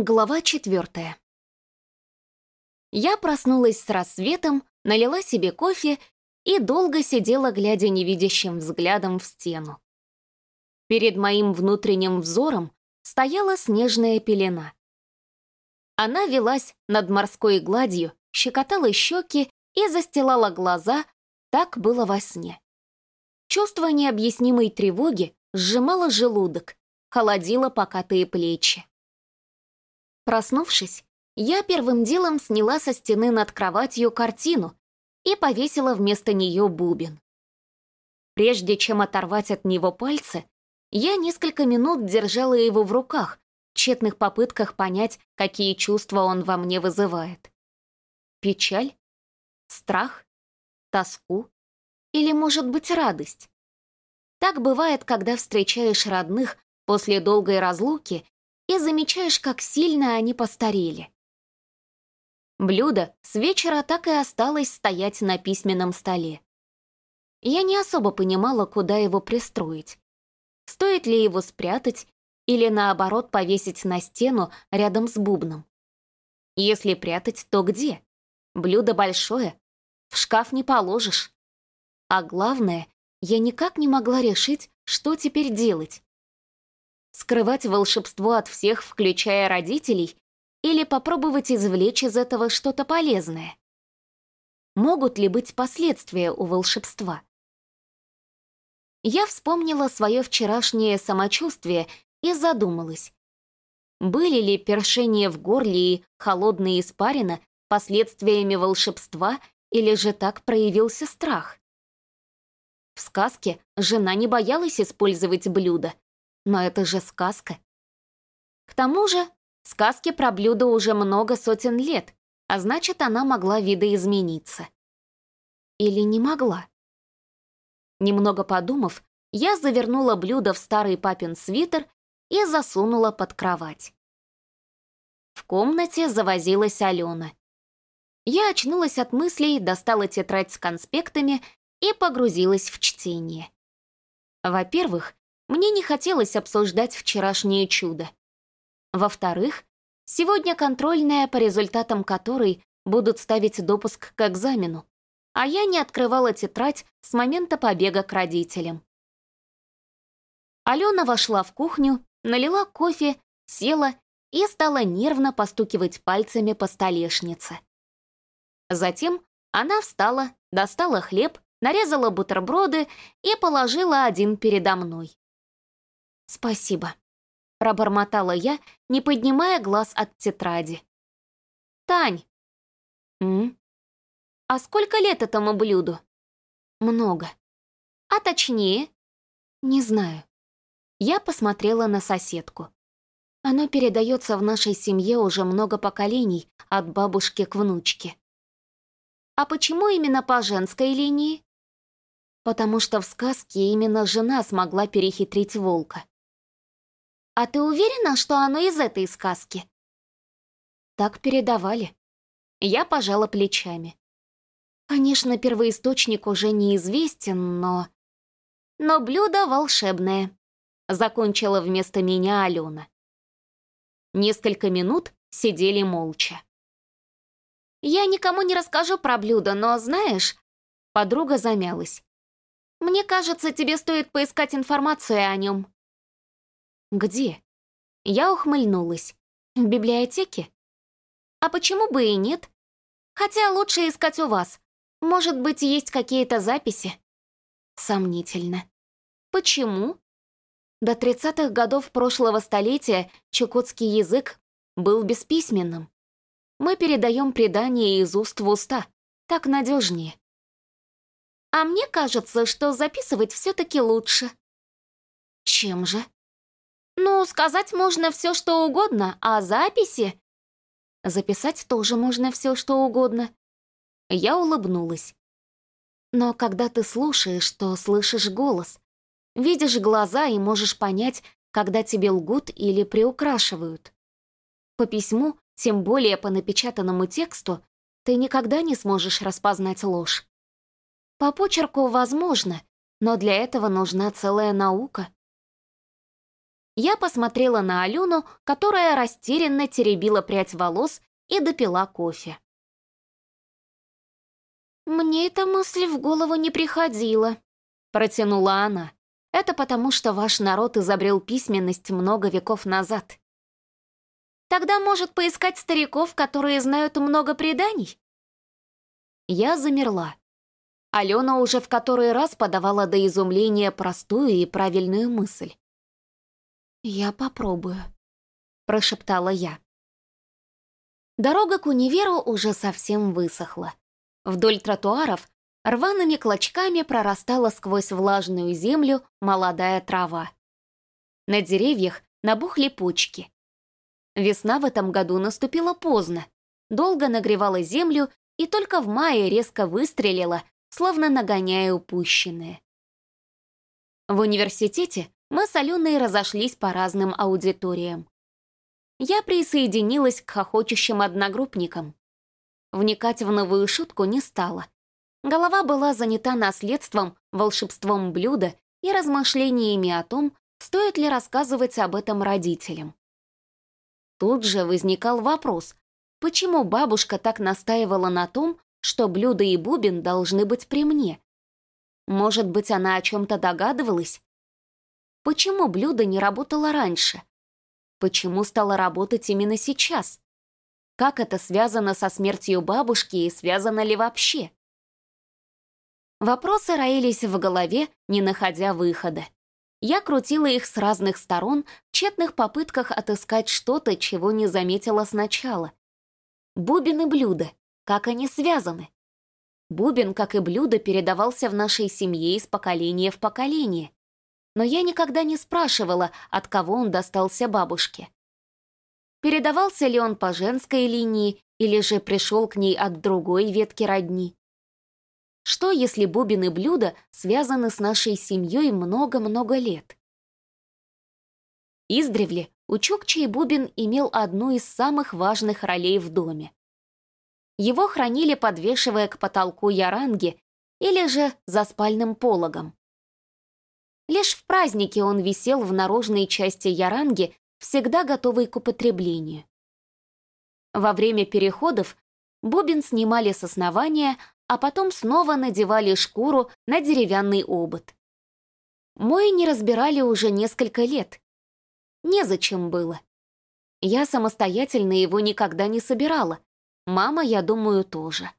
Глава четвертая. Я проснулась с рассветом, налила себе кофе и долго сидела, глядя невидящим взглядом в стену. Перед моим внутренним взором стояла снежная пелена. Она велась над морской гладью, щекотала щеки и застилала глаза, так было во сне. Чувство необъяснимой тревоги сжимало желудок, холодило покатые плечи. Проснувшись, я первым делом сняла со стены над кроватью картину и повесила вместо нее бубен. Прежде чем оторвать от него пальцы, я несколько минут держала его в руках, в тщетных попытках понять, какие чувства он во мне вызывает. Печаль? Страх? Тоску? Или, может быть, радость? Так бывает, когда встречаешь родных после долгой разлуки и замечаешь, как сильно они постарели. Блюдо с вечера так и осталось стоять на письменном столе. Я не особо понимала, куда его пристроить. Стоит ли его спрятать или, наоборот, повесить на стену рядом с бубном. Если прятать, то где? Блюдо большое, в шкаф не положишь. А главное, я никак не могла решить, что теперь делать скрывать волшебство от всех, включая родителей, или попробовать извлечь из этого что-то полезное? Могут ли быть последствия у волшебства? Я вспомнила свое вчерашнее самочувствие и задумалась. Были ли першение в горле и холодные испарина последствиями волшебства или же так проявился страх? В сказке жена не боялась использовать блюдо, но это же сказка. К тому же, сказки про блюдо уже много сотен лет, а значит, она могла видоизмениться. Или не могла? Немного подумав, я завернула блюдо в старый папин свитер и засунула под кровать. В комнате завозилась Алена. Я очнулась от мыслей, достала тетрадь с конспектами и погрузилась в чтение. Во-первых, мне не хотелось обсуждать вчерашнее чудо. Во-вторых, сегодня контрольная, по результатам которой будут ставить допуск к экзамену, а я не открывала тетрадь с момента побега к родителям. Алена вошла в кухню, налила кофе, села и стала нервно постукивать пальцами по столешнице. Затем она встала, достала хлеб, нарезала бутерброды и положила один передо мной. «Спасибо», — пробормотала я, не поднимая глаз от тетради. «Тань!» «М? А сколько лет этому блюду?» «Много». «А точнее?» «Не знаю». Я посмотрела на соседку. Оно передается в нашей семье уже много поколений, от бабушки к внучке. А почему именно по женской линии? Потому что в сказке именно жена смогла перехитрить волка. «А ты уверена, что оно из этой сказки?» Так передавали. Я пожала плечами. Конечно, первоисточник уже неизвестен, но... Но блюдо волшебное. Закончила вместо меня Алена. Несколько минут сидели молча. «Я никому не расскажу про блюдо, но знаешь...» Подруга замялась. «Мне кажется, тебе стоит поискать информацию о нем. «Где?» Я ухмыльнулась. «В библиотеке?» «А почему бы и нет? Хотя лучше искать у вас. Может быть, есть какие-то записи?» Сомнительно. «Почему?» До 30-х годов прошлого столетия чукотский язык был бесписьменным. Мы передаем предания из уст в уста. Так надежнее. А мне кажется, что записывать все-таки лучше. Чем же? Ну, сказать можно все, что угодно, а записи... Записать тоже можно все, что угодно. Я улыбнулась. Но когда ты слушаешь, то слышишь голос. Видишь глаза и можешь понять, когда тебе лгут или приукрашивают. По письму, тем более по напечатанному тексту, ты никогда не сможешь распознать ложь. По почерку возможно, но для этого нужна целая наука. Я посмотрела на Алену, которая растерянно теребила прядь волос и допила кофе. «Мне эта мысль в голову не приходила», — протянула она. «Это потому, что ваш народ изобрел письменность много веков назад. Тогда, может, поискать стариков, которые знают много преданий?» Я замерла. Алена уже в который раз подавала до изумления простую и правильную мысль. «Я попробую», — прошептала я. Дорога к универу уже совсем высохла. Вдоль тротуаров рваными клочками прорастала сквозь влажную землю молодая трава. На деревьях набухли почки. Весна в этом году наступила поздно, долго нагревала землю и только в мае резко выстрелила, словно нагоняя упущенное. В университете мы с Аленой разошлись по разным аудиториям. Я присоединилась к хохочущим одногруппникам. Вникать в новую шутку не стала. Голова была занята наследством, волшебством блюда и размышлениями о том, стоит ли рассказывать об этом родителям. Тут же возникал вопрос, почему бабушка так настаивала на том, что блюдо и бубен должны быть при мне? Может быть, она о чем-то догадывалась? Почему блюдо не работало раньше? Почему стало работать именно сейчас? Как это связано со смертью бабушки и связано ли вообще? Вопросы роились в голове, не находя выхода. Я крутила их с разных сторон в тщетных попытках отыскать что-то, чего не заметила сначала. Бубен и блюдо, как они связаны? Бубен, как и блюдо, передавался в нашей семье из поколения в поколение. Но я никогда не спрашивала, от кого он достался бабушке. Передавался ли он по женской линии или же пришел к ней от другой ветки родни? Что, если бубен и блюдо связаны с нашей семьей много-много лет? Издревле у Чукчи бубен имел одну из самых важных ролей в доме. Его хранили, подвешивая к потолку яранги или же за спальным пологом. Лишь в празднике он висел в наружной части яранги, всегда готовый к употреблению. Во время переходов бубен снимали с основания, а потом снова надевали шкуру на деревянный обод. Мой не разбирали уже несколько лет. Незачем было. Я самостоятельно его никогда не собирала. Мама, я думаю, тоже.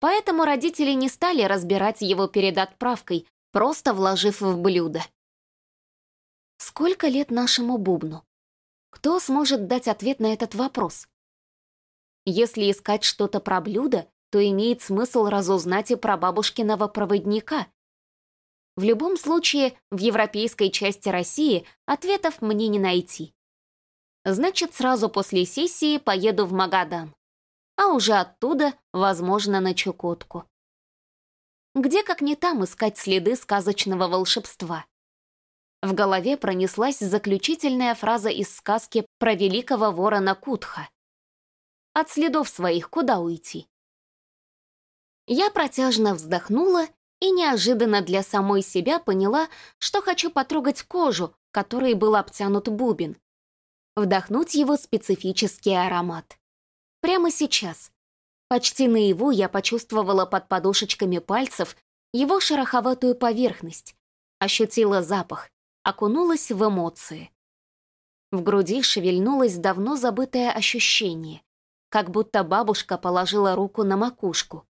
Поэтому родители не стали разбирать его перед отправкой, просто вложив в блюдо. Сколько лет нашему бубну? Кто сможет дать ответ на этот вопрос? Если искать что-то про блюдо, то имеет смысл разузнать и про бабушкиного проводника. В любом случае, в европейской части России ответов мне не найти. Значит, сразу после сессии поеду в Магадан. А уже оттуда, возможно, на Чукотку. Где, как не там, искать следы сказочного волшебства? В голове пронеслась заключительная фраза из сказки про великого ворона Кутха. От следов своих куда уйти? Я протяжно вздохнула и неожиданно для самой себя поняла, что хочу потрогать кожу, которой был обтянут бубен. Вдохнуть его специфический аромат. Прямо сейчас. Почти наяву я почувствовала под подушечками пальцев его шероховатую поверхность, ощутила запах, окунулась в эмоции. В груди шевельнулось давно забытое ощущение, как будто бабушка положила руку на макушку,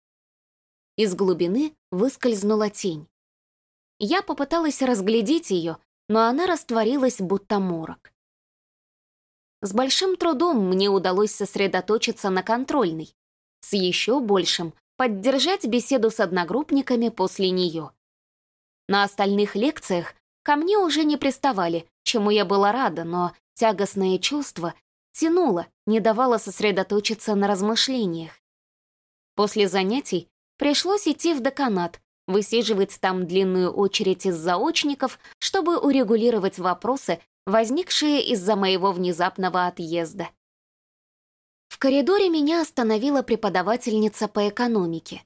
из глубины выскользнула тень. Я попыталась разглядеть ее, но она растворилась, будто морок. С большим трудом мне удалось сосредоточиться на контрольной. С еще большим — поддержать беседу с одногруппниками после нее. На остальных лекциях ко мне уже не приставали, чему я была рада, но тягостное чувство тянуло, не давало сосредоточиться на размышлениях. После занятий Пришлось идти в деканат, высиживать там длинную очередь из заочников, чтобы урегулировать вопросы, возникшие из-за моего внезапного отъезда. Коридоре меня остановила преподавательница по экономике.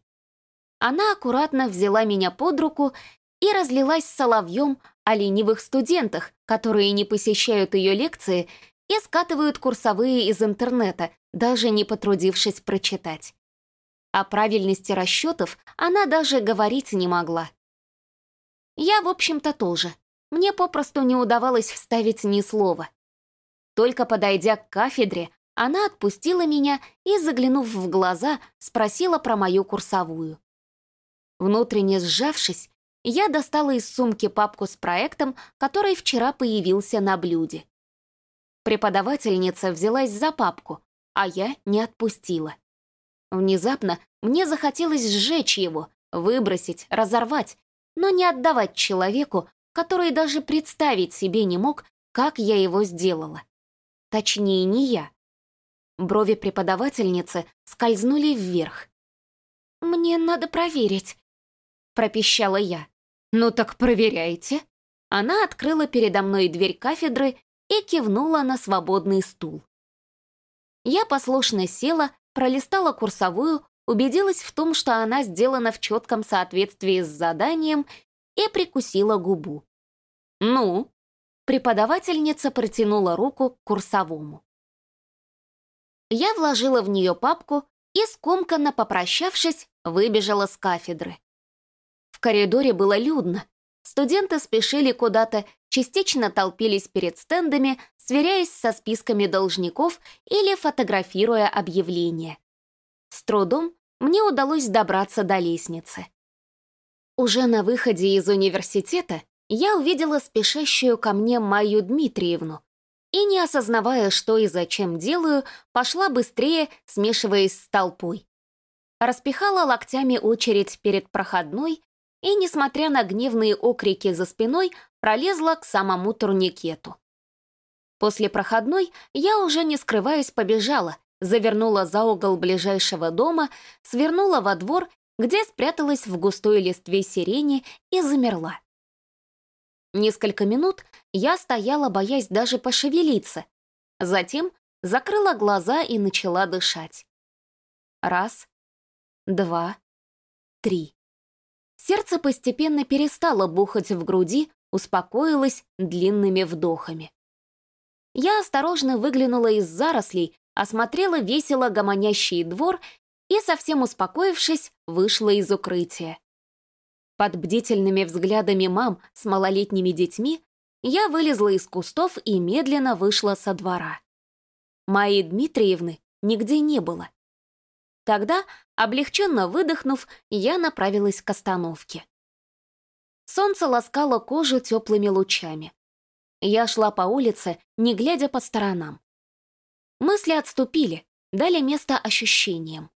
Она аккуратно взяла меня под руку и разлилась соловьем о ленивых студентах, которые не посещают ее лекции и скатывают курсовые из интернета, даже не потрудившись прочитать. О правильности расчетов она даже говорить не могла. Я, в общем-то, тоже. Мне попросту не удавалось вставить ни слова. Только подойдя к кафедре, она отпустила меня и, заглянув в глаза, спросила про мою курсовую. Внутренне сжавшись, я достала из сумки папку с проектом, который вчера появился на блюде. Преподавательница взялась за папку, а я не отпустила. Внезапно мне захотелось сжечь его, выбросить, разорвать, но не отдавать человеку, который даже представить себе не мог, как я его сделала. Точнее, не я. Брови преподавательницы скользнули вверх. «Мне надо проверить», — пропищала я. «Ну так проверяйте». Она открыла передо мной дверь кафедры и кивнула на свободный стул. Я послушно села, пролистала курсовую, убедилась в том, что она сделана в четком соответствии с заданием и прикусила губу. «Ну?» Преподавательница протянула руку к курсовому. Я вложила в нее папку и, скомканно попрощавшись, выбежала с кафедры. В коридоре было людно. Студенты спешили куда-то, частично толпились перед стендами, сверяясь со списками должников или фотографируя объявления. С трудом мне удалось добраться до лестницы. Уже на выходе из университета я увидела спешащую ко мне Майю Дмитриевну и, не осознавая, что и зачем делаю, пошла быстрее, смешиваясь с толпой. Распихала локтями очередь перед проходной и, несмотря на гневные окрики за спиной, пролезла к самому турникету. После проходной я уже не скрываясь побежала, завернула за угол ближайшего дома, свернула во двор, где спряталась в густой листве сирени и замерла. Несколько минут я стояла, боясь даже пошевелиться. Затем закрыла глаза и начала дышать. Раз, два, три. Сердце постепенно перестало бухать в груди, успокоилось длинными вдохами. Я осторожно выглянула из зарослей, осмотрела весело гомонящий двор и, совсем успокоившись, вышла из укрытия. Под бдительными взглядами мам с малолетними детьми я вылезла из кустов и медленно вышла со двора. Майи Дмитриевны нигде не было. Тогда, облегченно выдохнув, я направилась к остановке. Солнце ласкало кожу теплыми лучами. Я шла по улице, не глядя по сторонам. Мысли отступили, дали место ощущениям.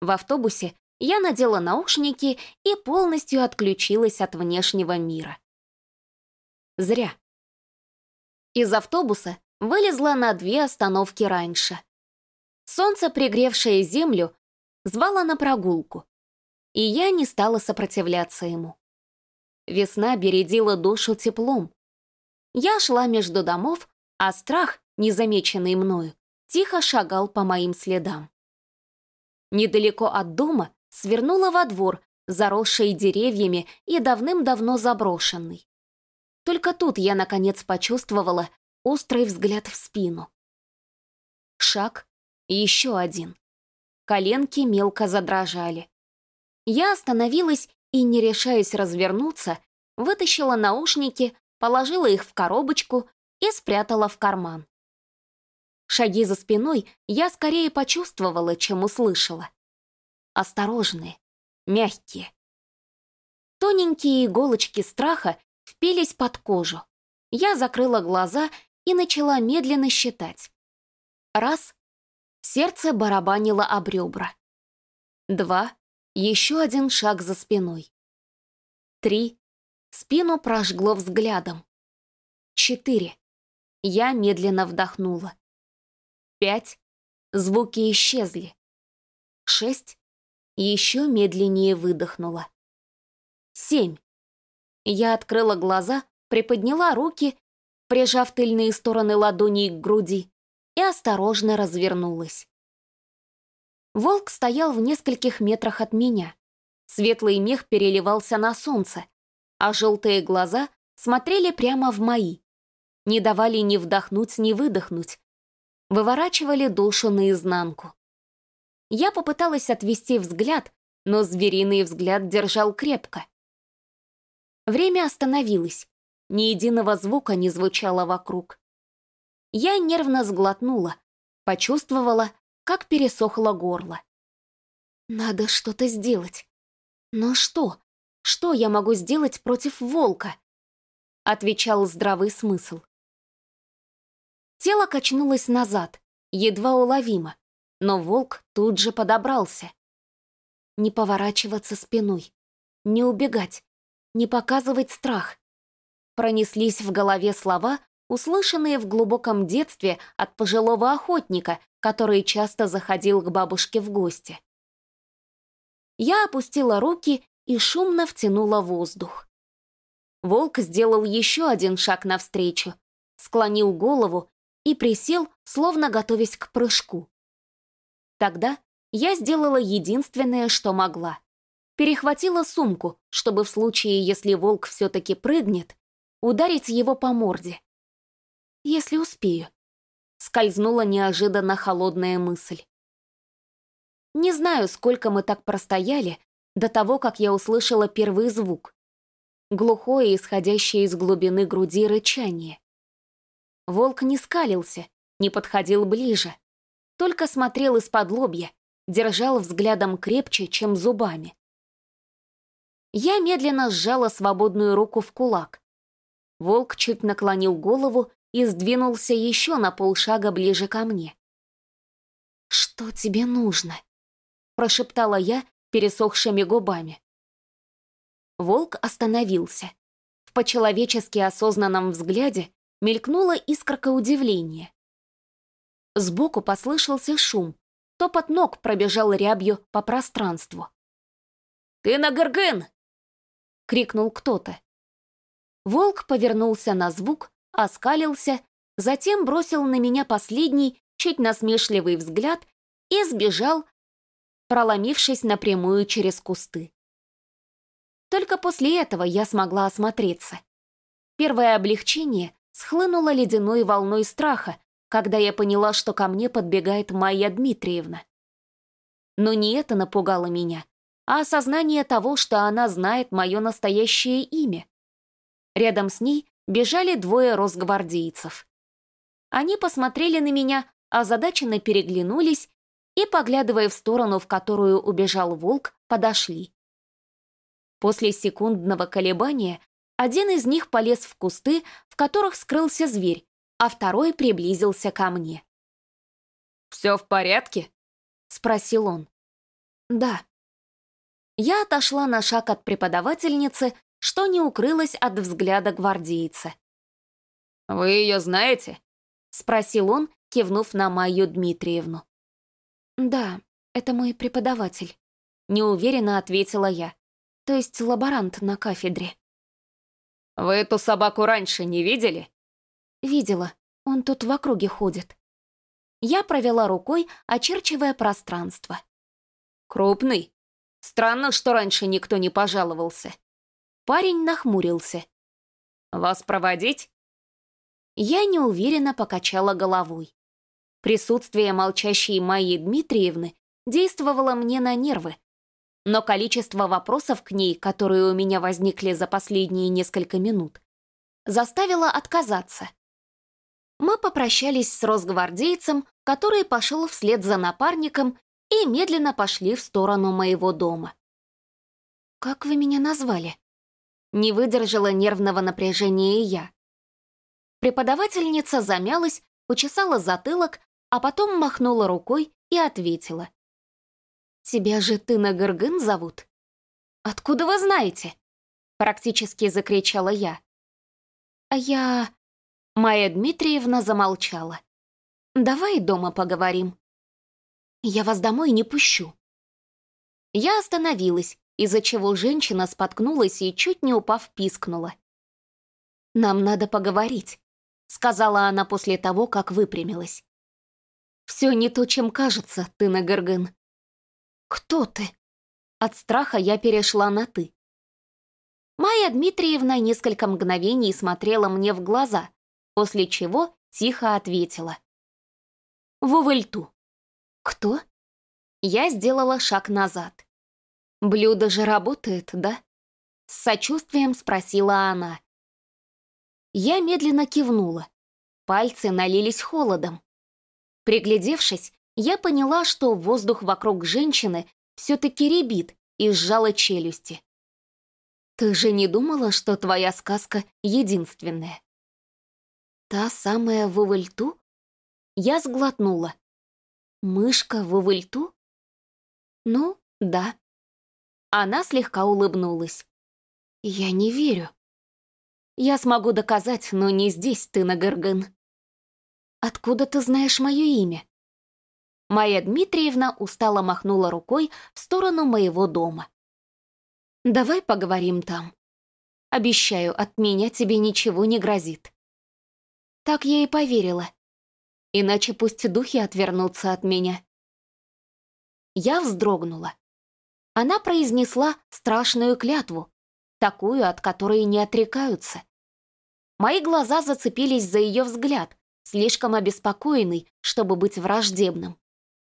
В автобусе я надела наушники и полностью отключилась от внешнего мира. Зря. Из автобуса вылезла на две остановки раньше. Солнце, пригревшее землю, звало на прогулку, и я не стала сопротивляться ему. Весна бередила душу теплом. Я шла между домов, а страх, незамеченный мною, тихо шагал по моим следам. Недалеко от дома свернула во двор, заросший деревьями и давным-давно заброшенный. Только тут я, наконец, почувствовала острый взгляд в спину. Шаг, еще один. Коленки мелко задрожали. Я остановилась и, не решаясь развернуться, вытащила наушники, положила их в коробочку и спрятала в карман. Шаги за спиной я скорее почувствовала, чем услышала. Осторожные, мягкие. Тоненькие иголочки страха впились под кожу. Я закрыла глаза и начала медленно считать. Раз Сердце барабанило об ребра. Два. Еще один шаг за спиной. Три. Спину прожгло взглядом. Четыре. Я медленно вдохнула. Пять. Звуки исчезли. Шесть. Еще медленнее выдохнула. Семь. Я открыла глаза, приподняла руки, прижав тыльные стороны ладоней к груди, и осторожно развернулась. Волк стоял в нескольких метрах от меня. Светлый мех переливался на солнце, а желтые глаза смотрели прямо в мои. Не давали ни вдохнуть, ни выдохнуть. Выворачивали душу наизнанку. Я попыталась отвести взгляд, но звериный взгляд держал крепко. Время остановилось. Ни единого звука не звучало вокруг. Я нервно сглотнула, почувствовала, как пересохло горло. Надо что-то сделать. Но что? Что я могу сделать против волка? Отвечал здравый смысл. Тело качнулось назад, едва уловимо, но волк тут же подобрался. Не поворачиваться спиной, не убегать, не показывать страх. Пронеслись в голове слова, услышанные в глубоком детстве от пожилого охотника, который часто заходил к бабушке в гости. Я опустила руки и шумно втянула воздух. Волк сделал еще один шаг навстречу, склонил голову и присел, словно готовясь к прыжку. Тогда я сделала единственное, что могла. Перехватила сумку, чтобы в случае, если волк все-таки прыгнет, ударить его по морде. Если успею. Скользнула неожиданно холодная мысль. Не знаю, сколько мы так простояли до того, как я услышала первый звук. Глухое, исходящее из глубины груди рычание. Волк не скалился, не подходил ближе, только смотрел из-под лобья, держал взглядом крепче, чем зубами. Я медленно сжала свободную руку в кулак. Волк чуть наклонил голову и сдвинулся еще на полшага ближе ко мне. «Что тебе нужно?» — прошептала я пересохшими губами. Волк остановился. В по-человечески осознанном взгляде мелькнула искорка удивления. Сбоку послышался шум, топот ног пробежал рябью по пространству. «Ты на Гыргын!» — крикнул кто-то. Волк повернулся на звук, оскалился, затем бросил на меня последний, чуть насмешливый взгляд и сбежал, проломившись напрямую через кусты. Только после этого я смогла осмотреться. Первое облегчение схлынуло ледяной волной страха, когда я поняла, что ко мне подбегает Майя Дмитриевна. Но не это напугало меня, а осознание того, что она знает мое настоящее имя. Рядом с ней бежали двое росгвардейцев. Они посмотрели на меня, озадаченно переглянулись и, поглядывая в сторону, в которую убежал волк, подошли. После секундного колебания один из них полез в кусты, в которых скрылся зверь, а второй приблизился ко мне. «Все в порядке?» — спросил он. «Да». Я отошла на шаг от преподавательницы, что не укрылось от взгляда гвардейца. «Вы ее знаете?» — спросил он, кивнув на Майю Дмитриевну. «Да, это мой преподаватель», — неуверенно ответила я. «То есть лаборант на кафедре». «Вы эту собаку раньше не видели?» «Видела. Он тут в округе ходит». Я провела рукой, очерчивая пространство. «Крупный? Странно, что раньше никто не пожаловался». Парень нахмурился. «Вас проводить?» Я неуверенно покачала головой. Присутствие молчащей Майи Дмитриевны действовало мне на нервы, но количество вопросов к ней, которые у меня возникли за последние несколько минут, заставило отказаться. Мы попрощались с росгвардейцем, который пошел вслед за напарником и медленно пошли в сторону моего дома. «Как вы меня назвали?» Не выдержала нервного напряжения я. Преподавательница замялась, почесала затылок, а потом махнула рукой и ответила. «Тебя же ты на Гыргын зовут?» «Откуда вы знаете?» Практически закричала я. «А я...» Майя Дмитриевна замолчала. «Давай дома поговорим». «Я вас домой не пущу». Я остановилась, из-за чего женщина споткнулась и, чуть не упав, пискнула. «Нам надо поговорить», — сказала она после того, как выпрямилась. «Все не то, чем кажется, ты на Гыргын». «Кто ты?» От страха я перешла на «ты». Майя Дмитриевна несколько мгновений смотрела мне в глаза, после чего тихо ответила. «Вувальту». «Кто?» Я сделала шаг назад. «Блюдо же работает, да?» С сочувствием спросила она. Я медленно кивнула. Пальцы налились холодом. Приглядевшись, я поняла, что воздух вокруг женщины все-таки ребит и сжала челюсти. «Ты же не думала, что твоя сказка единственная?» «Та самая Вувальту?» Я сглотнула. «Мышка Вувальту?» «Ну, да». Она слегка улыбнулась. «Я не верю». «Я смогу доказать, но не здесь ты, Нагыргын». «Откуда ты знаешь мое имя?» Майя Дмитриевна устало махнула рукой в сторону моего дома. «Давай поговорим там. Обещаю, от меня тебе ничего не грозит». Так я и поверила. Иначе пусть духи отвернутся от меня. Я вздрогнула. Она произнесла страшную клятву, такую, от которой не отрекаются. Мои глаза зацепились за ее взгляд, слишком обеспокоенный, чтобы быть враждебным.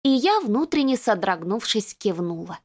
И я, внутренне содрогнувшись, кивнула.